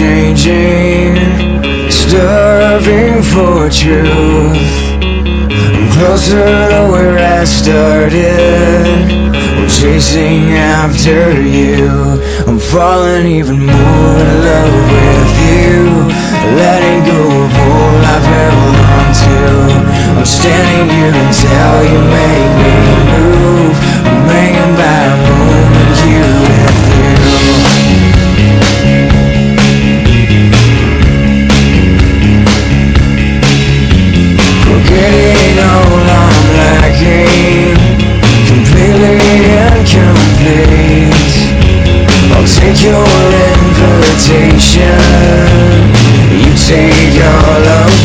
changing, starving for truth. I'm closer to where I started. I'm chasing after you. I'm falling even more in love with you. Letting go of all I've held on to. I'm standing here until you make me move. You take all of